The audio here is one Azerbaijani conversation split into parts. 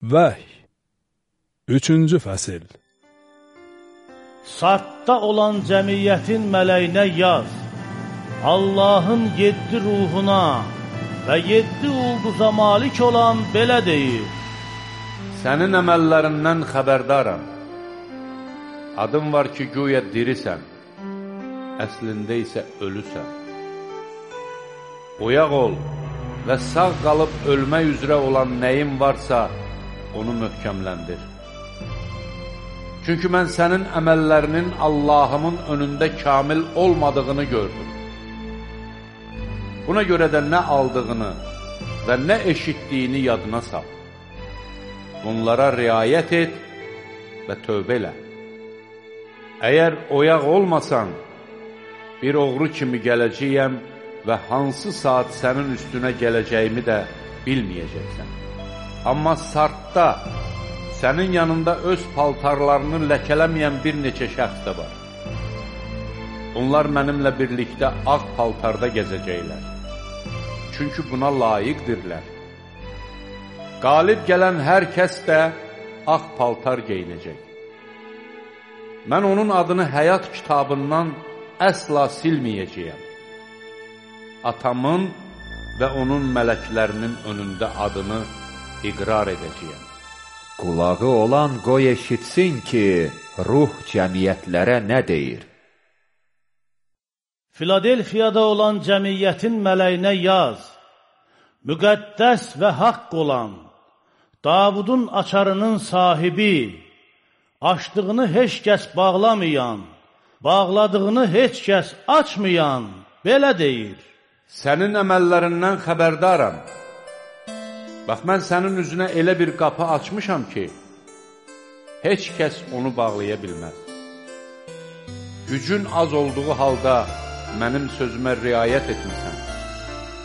Vəhy 3-cü fəsil Sartda olan cəmiyyətin mələyinə yaz. Allahın yeddi ruhuna və yeddi ulduza malik olan belə deyir. Sənin əməllərindən xəbərdaram. Adın var ki, güya dirisən, əslində isə ölüsən. Oyaq ol və sağ qalıb ölmək üzrə olan nəyin varsa, onu möhkəmləndir. Çünki mən sənin əməllərinin Allahımın önündə kamil olmadığını gördüm. Buna görə də nə aldığını və nə eşitdiyini yadına sal. Bunlara riayət et və tövbə elə. Əgər oyaq olmasan, bir oğru kimi gələcəyəm və hansı saat sənin üstünə gələcəyimi də bilməyəcəksən. Amma sartda sənin yanında öz paltarlarını ləkələməyən bir neçə şəxs də var. Onlar mənimlə birlikdə ağ paltarda gəzəcəklər. Çünki buna layiqdirlər. Qalib gələn hər kəs də ağ paltar geyinəcək. Mən onun adını həyat kitabından əsla silməyəcəyəm. Atamın və onun mələklərinin önündə adını iqrar edəcəyəm. Qulağı olan qoy eşitsin ki, ruh cəmiyyətlərə nə deyir? Filadelfiyada olan cəmiyyətin mələyinə yaz. Müqəddəs və haqq olan, Davudun açarının sahibi, açdığını heç kəs bağlamayan, bağladığını heç kəs açmayan, belə deyir. Sənin əməllərindən xəbərdaram. Bax, mən sənin üzünə elə bir qapı açmışam ki, heç kəs onu bağlaya bilməz. Gücün az olduğu halda mənim sözümə riayət etməsən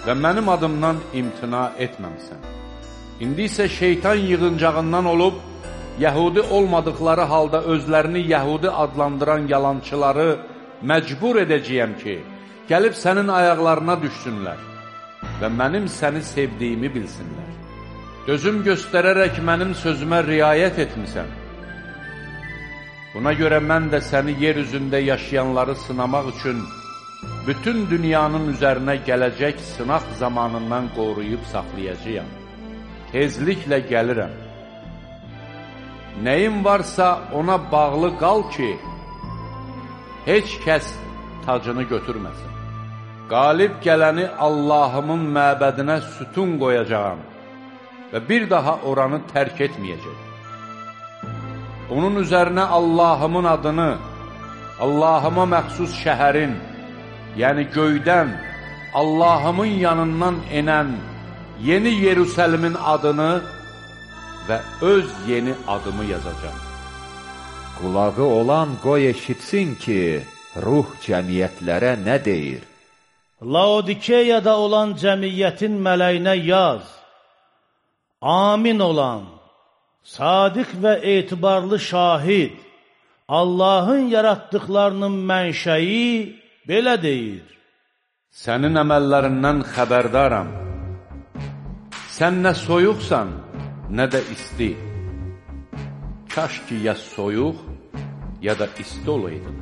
və mənim adımdan imtina etməmsən. İndi isə şeytan yığıncağından olub, Yəhudi olmadıqları halda özlərini Yəhudi adlandıran yalançıları məcbur edəcəyəm ki, gəlib sənin ayaqlarına düşsünlər və mənim səni sevdiyimi bilsinlər. Gözüm göstərərək mənim sözümə riayət etmisən. Buna görə mən də səni yer üzündə yaşayanları sınamaq üçün bütün dünyanın üzərinə gələcək sınaq zamanından qoruyub saxlayacaqam. Tezliklə gəlirəm. Nəyin varsa ona bağlı qal ki, heç kəs tacını götürməsin. Qalib gələni Allahımın məbədinə sütun qoyacağam və bir daha oranı tərk etməyəcək. Onun üzərinə Allahımın adını, Allahıma məxsus şəhərin, yəni göydən, Allahımın yanından enən yeni Yerusəlimin adını və öz yeni adımı yazacaq. Qulağı olan qoy eşitsin ki, ruh cəmiyyətlərə nə deyir? Laodikeyada olan cəmiyyətin mələyinə yaz. Amin olan, sadiq və etibarlı şahid, Allahın yaratdıqlarının mənşəyi belə deyir. Sənin əməllərindən xəbərdaram. Sən nə soyuqsan, nə də isti. Kaş ki, ya soyuq, ya da isti olaydın.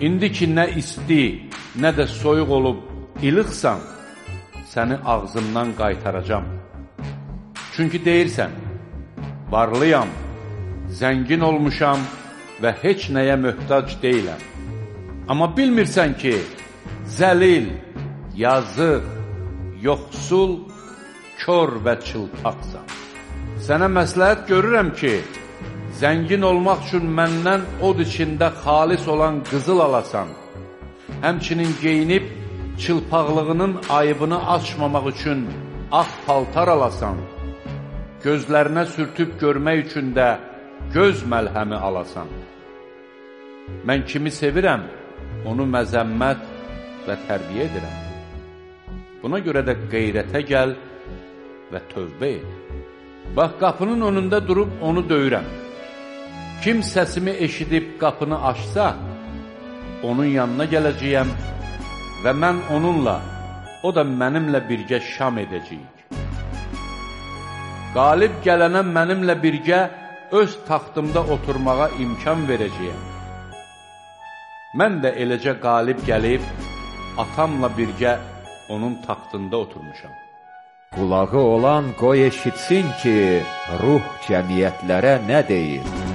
İndi ki, nə isti, nə də soyuq olub ilıqsan, səni ağzımdan qaytaracam. Çünki deyirsən, varlıyam, zəngin olmuşam və heç nəyə möhtac deyiləm. Amma bilmirsən ki, zəlil, yazıq, yoxsul, kör və çılpaqsan. Sənə məsləhət görürəm ki, zəngin olmaq üçün məndən od içində xalis olan qızıl alasan, həmçinin geyinib çılpaqlığının ayıbını açmamaq üçün ağ paltar alasan, gözlərinə sürtüb görmək üçün də göz məlhəmi alasan. Mən kimi sevirəm, onu məzəmmət və tərbiyə edirəm. Buna görə də qeyrətə gəl və tövbə et. Bax, qapının önündə durub onu döyürəm. Kim səsimi eşidib qapını açsa, onun yanına gələcəyəm və mən onunla, o da mənimlə birgə şam edəcəyik. Qalib gələnə mənimlə birgə öz taxtımda oturmağa imkan verəcəyəm. Mən də eləcə qalib gəlib, atamla birgə onun taxtında oturmuşam. Qulağı olan qoy eşitsin ki, ruh cəmiyyətlərə nə deyir.